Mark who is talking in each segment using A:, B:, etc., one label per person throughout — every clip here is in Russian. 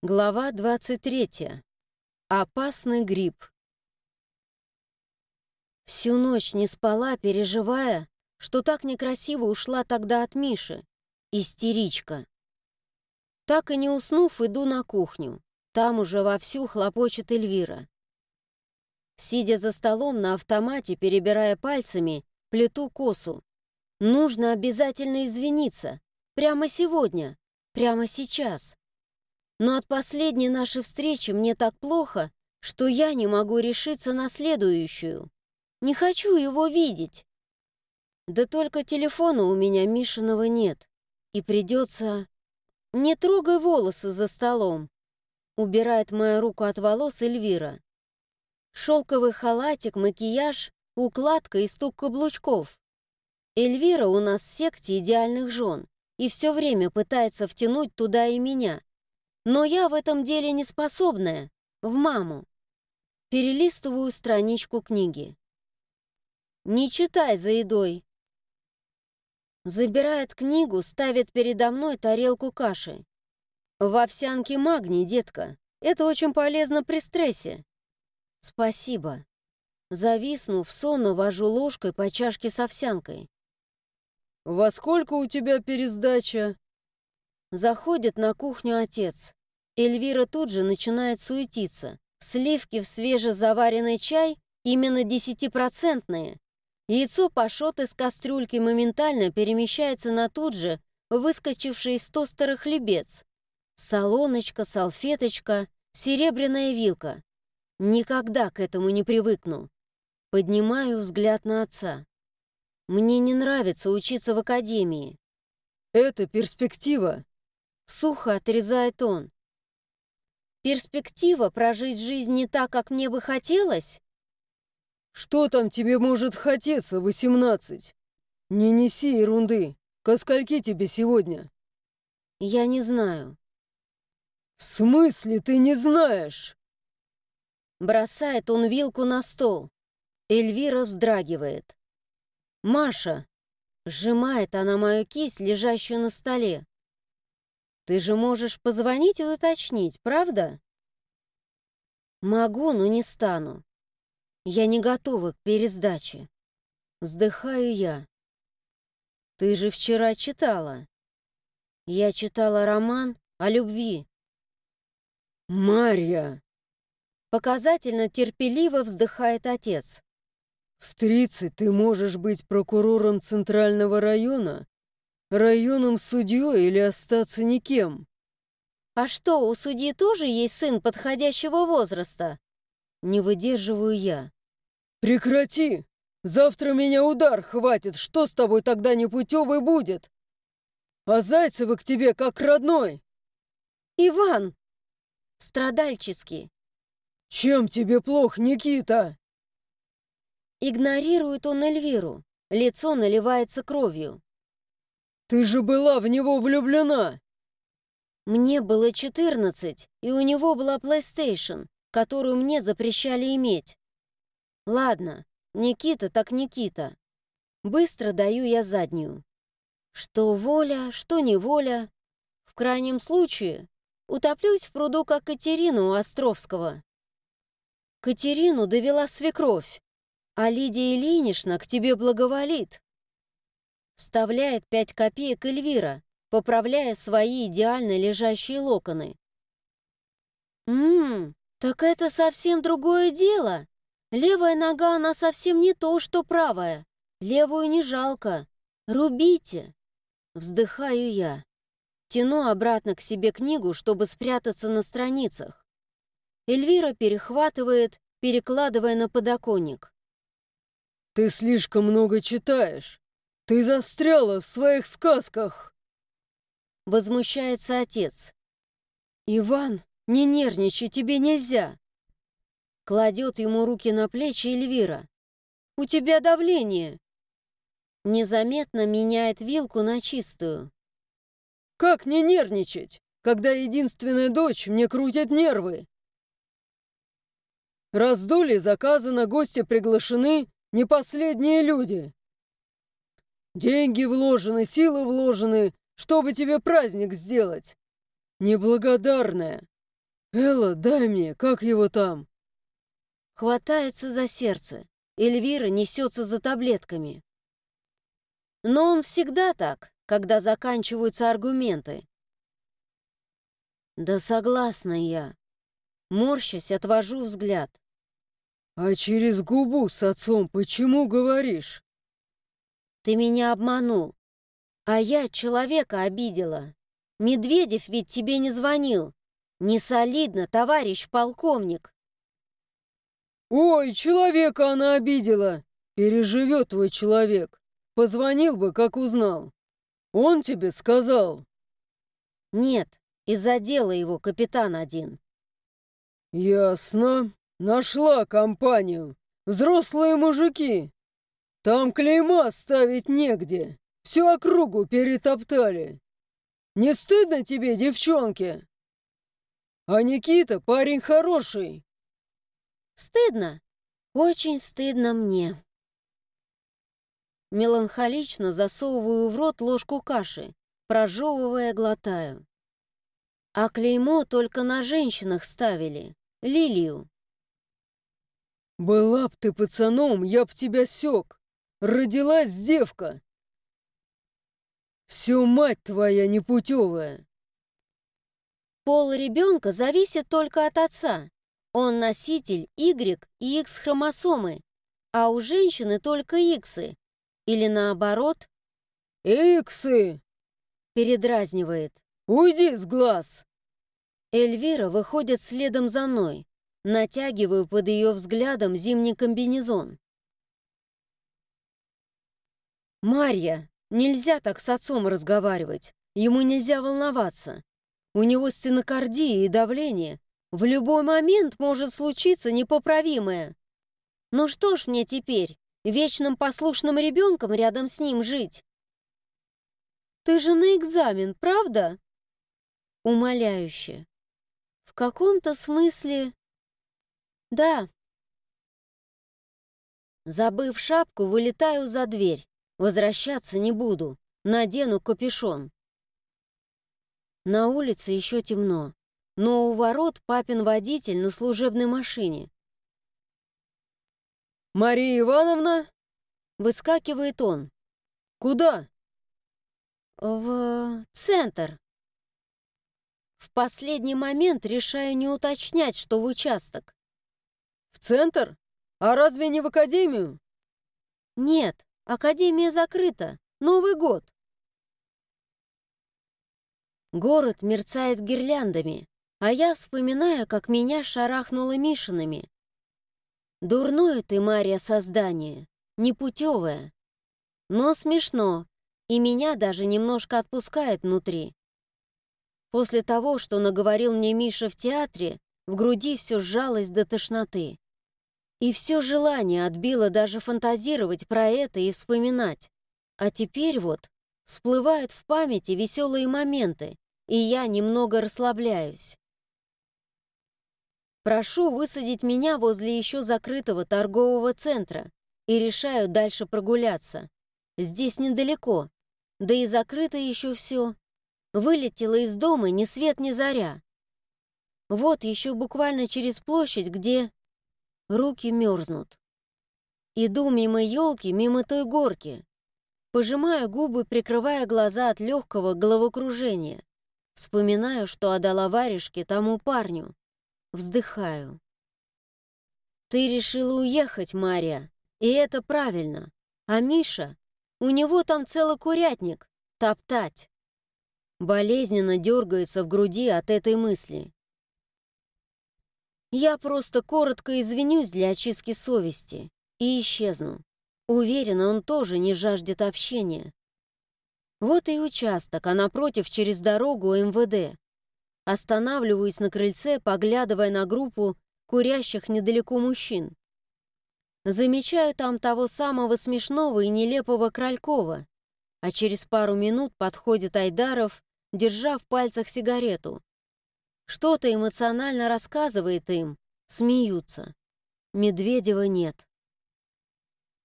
A: Глава 23. Опасный гриб. Всю ночь не спала, переживая, что так некрасиво ушла тогда от Миши. Истеричка. Так и не уснув, иду на кухню. Там уже вовсю хлопочет Эльвира. Сидя за столом на автомате, перебирая пальцами, плету косу. Нужно обязательно извиниться. Прямо сегодня. Прямо сейчас. Но от последней нашей встречи мне так плохо, что я не могу решиться на следующую. Не хочу его видеть. Да только телефона у меня Мишиного нет. И придется... Не трогай волосы за столом. Убирает мою руку от волос Эльвира. Шелковый халатик, макияж, укладка и стук каблучков. Эльвира у нас в секте идеальных жен и все время пытается втянуть туда и меня. Но я в этом деле не способная, в маму. Перелистываю страничку книги. «Не читай за едой!» Забирает книгу, ставит передо мной тарелку каши. «В овсянке магний, детка. Это очень полезно при стрессе». «Спасибо». Зависнув, сонно вожу ложкой по чашке с овсянкой.
B: «Во сколько у тебя пересдача?»
A: Заходит на кухню отец. Эльвира тут же начинает суетиться. Сливки в свежезаваренный чай именно десятипроцентные. Яйцо пашот из кастрюльки моментально перемещается на тут же выскочивший из тостера хлебец. Солоночка, салфеточка, серебряная вилка. Никогда к этому не привыкну. Поднимаю взгляд на отца. Мне не нравится учиться в академии.
B: Это перспектива.
A: Сухо отрезает он. Перспектива прожить жизнь не так, как мне бы хотелось?
B: Что там тебе может хотеться, восемнадцать? Не неси ерунды. Ко скольки тебе сегодня?
A: Я не знаю.
B: В смысле ты не знаешь?
A: Бросает он вилку на стол. Эльвира вздрагивает. «Маша!» Сжимает она мою кисть, лежащую на столе. Ты же можешь позвонить и уточнить, правда? Могу, но не стану. Я не готова к пересдаче. Вздыхаю я. Ты же вчера читала. Я читала роман о любви.
B: Марья!
A: Показательно терпеливо вздыхает отец.
B: В тридцать ты можешь быть прокурором Центрального района районным судьей или остаться никем.
A: А что, у судьи тоже есть сын подходящего возраста? Не выдерживаю я.
B: Прекрати! Завтра меня удар хватит, что с тобой тогда непутевый будет? А Зайцева к тебе как родной.
A: Иван! Страдальчески.
B: Чем тебе плохо, Никита?
A: Игнорирует он Эльвиру. Лицо наливается кровью.
B: Ты же была в него влюблена!»
A: Мне было 14, и у него была PlayStation, которую мне запрещали иметь. Ладно, Никита так Никита. Быстро даю я заднюю. Что воля, что неволя. В крайнем случае, утоплюсь в пруду, как Катерину у Островского. Катерину довела свекровь, а Лидия Ильинична к тебе благоволит. Вставляет пять копеек Эльвира, поправляя свои идеально лежащие локоны. «Ммм, так это совсем другое дело. Левая нога, она совсем не то, что правая. Левую не жалко. Рубите!» Вздыхаю я. Тяну обратно к себе книгу, чтобы спрятаться на страницах. Эльвира перехватывает, перекладывая на подоконник.
B: «Ты слишком много читаешь. «Ты застряла в своих сказках!»
A: Возмущается отец. «Иван, не нервничай, тебе нельзя!» Кладет ему руки на плечи Эльвира. «У тебя давление!» Незаметно меняет вилку на чистую.
B: «Как не нервничать, когда единственная дочь мне крутит нервы?» «Раздули, заказано, гости приглашены, не последние люди!» Деньги вложены, силы вложены, чтобы тебе праздник сделать. Неблагодарная. Элла, дай мне, как его там?»
A: Хватается за сердце. Эльвира несется за таблетками. Но он всегда так, когда заканчиваются аргументы. Да согласна я. Морщась, отвожу взгляд.
B: «А через губу с отцом почему говоришь?»
A: «Ты меня обманул, а я человека обидела. Медведев ведь тебе не звонил. Не солидно, товарищ полковник».
B: «Ой, человека она обидела! Переживет твой человек. Позвонил бы, как узнал. Он тебе сказал?»
A: «Нет, из-за дела его капитан один».
B: «Ясно. Нашла компанию. Взрослые мужики. Там клейма ставить негде. Всю округу перетоптали. Не стыдно тебе, девчонки? А Никита парень хороший.
A: Стыдно. Очень стыдно мне. Меланхолично засовываю в рот ложку каши, прожевывая, глотаю. А клеймо только на женщинах ставили. Лилию.
B: «Была б ты пацаном, я б тебя сёк. Родилась девка. Все мать твоя непутевая».
A: Пол ребенка зависит только от отца. Он носитель Y и X хромосомы, а у женщины только Иксы. Или наоборот.
B: «Иксы!»
A: Передразнивает.
B: «Уйди с глаз!»
A: Эльвира выходит следом за мной. Натягиваю под ее взглядом зимний комбинезон. «Марья, нельзя так с отцом разговаривать. Ему нельзя волноваться. У него стенокардия и давление. В любой момент может случиться непоправимое. Ну что ж мне теперь, вечным послушным ребенком рядом с ним жить?» «Ты же на экзамен, правда?» Умоляюще каком-то смысле... Да. Забыв шапку, вылетаю за дверь. Возвращаться не буду. Надену капюшон. На улице еще темно, но у ворот папин водитель на служебной машине.
B: «Мария Ивановна?»
A: Выскакивает он.
B: «Куда?»
A: «В центр». В последний момент решаю не уточнять, что в участок.
B: В центр? А разве не в академию?
A: Нет, академия закрыта. Новый год. Город мерцает гирляндами, а я вспоминаю, как меня шарахнуло Мишинами. Дурное ты, Мария, создание, непутевое. Но смешно, и меня даже немножко отпускает внутри. После того, что наговорил мне Миша в театре, в груди все сжалось до тошноты. И все желание отбило даже фантазировать про это и вспоминать. А теперь вот всплывают в памяти веселые моменты, и я немного расслабляюсь. Прошу высадить меня возле еще закрытого торгового центра и решаю дальше прогуляться. Здесь недалеко, да и закрыто еще все. Вылетела из дома ни свет ни заря. Вот еще буквально через площадь, где руки мерзнут. Иду мимо елки, мимо той горки. Пожимаю губы, прикрывая глаза от легкого головокружения. Вспоминаю, что отдала варежке тому парню. Вздыхаю. Ты решила уехать, Мария, и это правильно. А Миша, у него там целый курятник. Топтать. Болезненно дергается в груди от этой мысли. Я просто коротко извинюсь для очистки совести и исчезну. Уверена, он тоже не жаждет общения. Вот и участок, а напротив через дорогу МВД. Останавливаюсь на крыльце, поглядывая на группу курящих недалеко мужчин. Замечаю там того самого смешного и нелепого Кралькова, а через пару минут подходит Айдаров держа в пальцах сигарету. Что-то эмоционально рассказывает им, смеются. Медведева нет.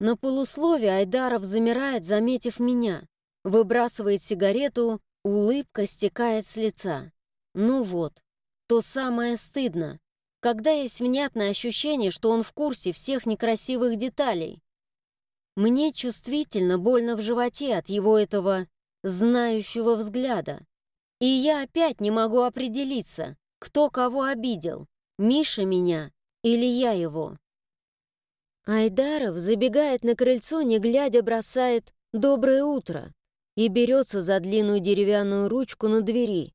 A: На полусловие Айдаров замирает, заметив меня. Выбрасывает сигарету, улыбка стекает с лица. Ну вот, то самое стыдно, когда есть внятное ощущение, что он в курсе всех некрасивых деталей. Мне чувствительно больно в животе от его этого знающего взгляда. И я опять не могу определиться, кто кого обидел, Миша меня или я его. Айдаров забегает на крыльцо, не глядя, бросает «Доброе утро» и берется за длинную деревянную ручку на двери.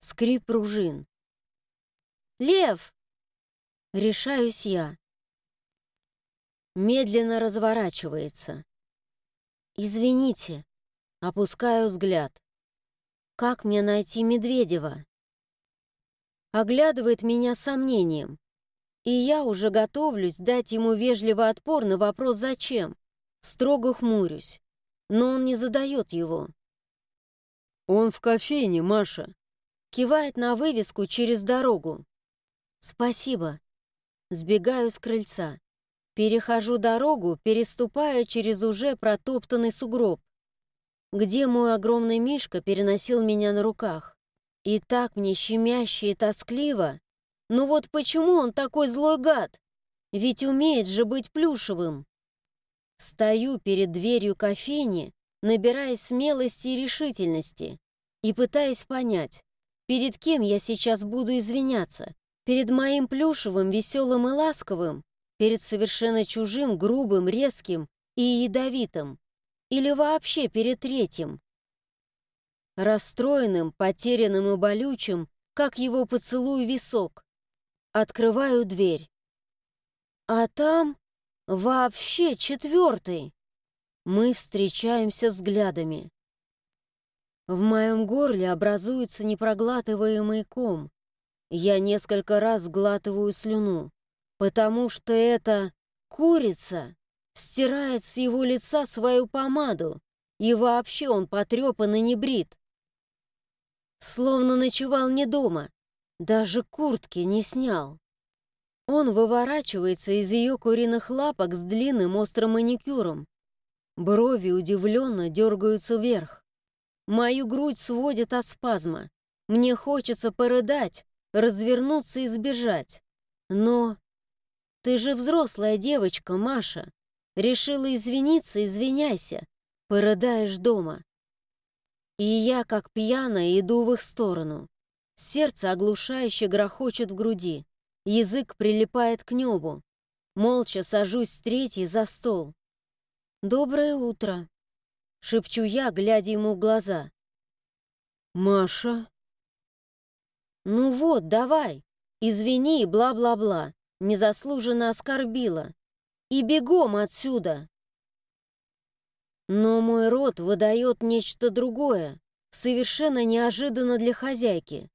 A: Скрип пружин. «Лев!» Решаюсь я. Медленно разворачивается. «Извините», опускаю взгляд. «Как мне найти Медведева?» Оглядывает меня сомнением. И я уже готовлюсь дать ему вежливо отпор на вопрос «Зачем?». Строго хмурюсь. Но он не задает его.
B: «Он в кофейне, Маша»,
A: кивает на вывеску через дорогу. «Спасибо». Сбегаю с крыльца. Перехожу дорогу, переступая через уже протоптанный сугроб, где мой огромный Мишка переносил меня на руках. И так мне щемяще и тоскливо. Ну вот почему он такой злой гад? Ведь умеет же быть плюшевым. Стою перед дверью кофейни, набираясь смелости и решительности, и пытаясь понять, перед кем я сейчас буду извиняться. Перед моим плюшевым, веселым и ласковым, перед совершенно чужим, грубым, резким и ядовитым, или вообще перед третьим. Расстроенным, потерянным и болючим, как его поцелуй висок. Открываю дверь. А там вообще четвертый. Мы встречаемся взглядами. В моем горле образуется непроглатываемый ком. Я несколько раз глатываю слюну, потому что эта курица стирает с его лица свою помаду, и вообще он потрепан и не брит. Словно ночевал не дома, даже куртки не снял. Он выворачивается из ее куриных лапок с длинным острым маникюром. Брови удивленно дергаются вверх. Мою грудь сводит от спазма. Мне хочется порыдать, развернуться и сбежать. Но ты же взрослая девочка, Маша. Решила извиниться, извиняйся. Порыдаешь дома. И я, как пьяная, иду в их сторону. Сердце оглушающе грохочет в груди. Язык прилипает к небу. Молча сажусь с третьей за стол. «Доброе утро», — шепчу я, глядя ему в глаза.
B: «Маша?»
A: «Ну вот, давай, извини бла-бла-бла, незаслуженно оскорбила. И бегом отсюда!» Но мой рот выдает нечто другое, совершенно неожиданно для хозяйки.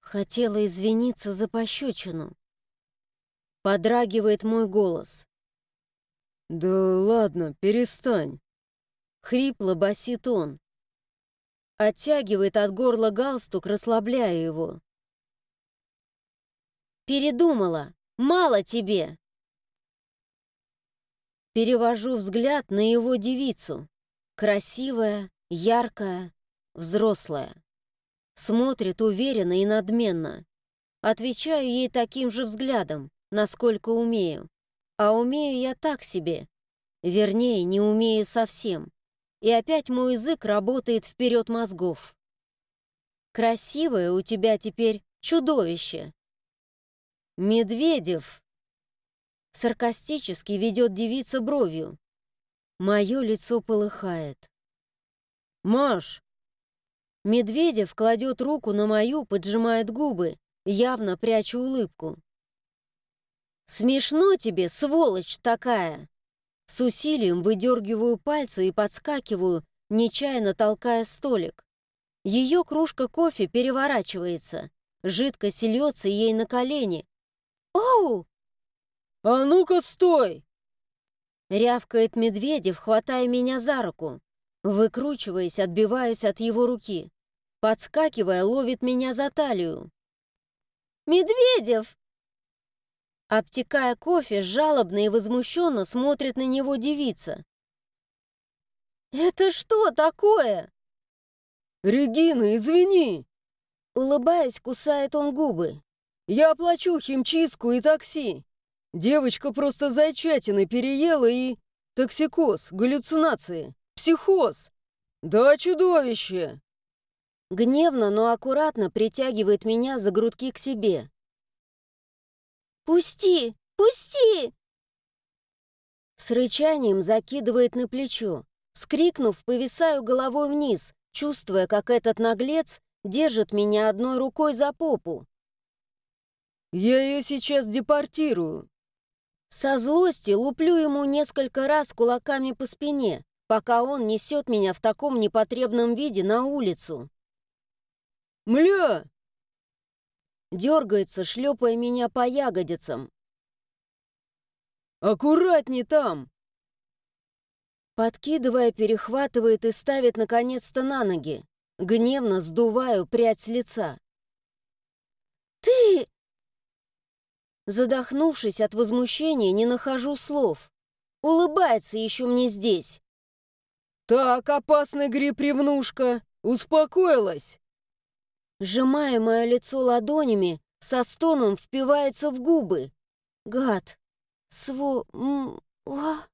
A: Хотела извиниться за пощечину. Подрагивает мой голос.
B: «Да ладно, перестань!»
A: Хрипло басит он. Оттягивает от горла галстук, расслабляя его. «Передумала! Мало тебе!» Перевожу взгляд на его девицу. Красивая, яркая, взрослая. Смотрит уверенно и надменно. Отвечаю ей таким же взглядом, насколько умею. А умею я так себе. Вернее, не умею совсем и опять мой язык работает вперед мозгов. Красивое у тебя теперь чудовище. Медведев. Саркастически ведет девица бровью. Мое лицо полыхает.
B: Маш!
A: Медведев кладет руку на мою, поджимает губы, явно пряча улыбку. «Смешно тебе, сволочь такая!» С усилием выдергиваю пальцы и подскакиваю, нечаянно толкая столик. Ее кружка кофе переворачивается. Жидкость льется ей на колени. «Оу!»
B: «А ну-ка, стой!»
A: Рявкает Медведев, хватая меня за руку. Выкручиваясь, отбиваюсь от его руки. Подскакивая, ловит меня за талию. «Медведев!» Обтекая кофе, жалобно и возмущенно смотрит на него девица. «Это что такое?»
B: «Регина, извини!»
A: Улыбаясь, кусает он губы.
B: «Я оплачу химчистку и такси. Девочка просто зайчатины переела и... Токсикоз, галлюцинации, психоз. Да, чудовище!»
A: Гневно, но аккуратно притягивает меня за грудки к себе. «Пусти! Пусти!» С рычанием закидывает на плечо. Скрикнув, повисаю головой вниз, чувствуя, как этот наглец держит меня одной рукой за попу.
B: «Я ее сейчас депортирую!»
A: Со злости луплю ему несколько раз кулаками по спине, пока он несет меня в таком непотребном виде на улицу.
B: «Мля!»
A: Дергается, шлепая меня по ягодицам.
B: «Аккуратней там!»
A: Подкидывая, перехватывает и ставит наконец-то на ноги. Гневно сдуваю прядь с лица. «Ты...» Задохнувшись от возмущения, не нахожу слов. Улыбается еще мне здесь.
B: «Так, опасный гриб-ревнушка, успокоилась!»
A: Сжимая мое лицо ладонями, со стоном впивается в губы. Гад. Сво... М... А...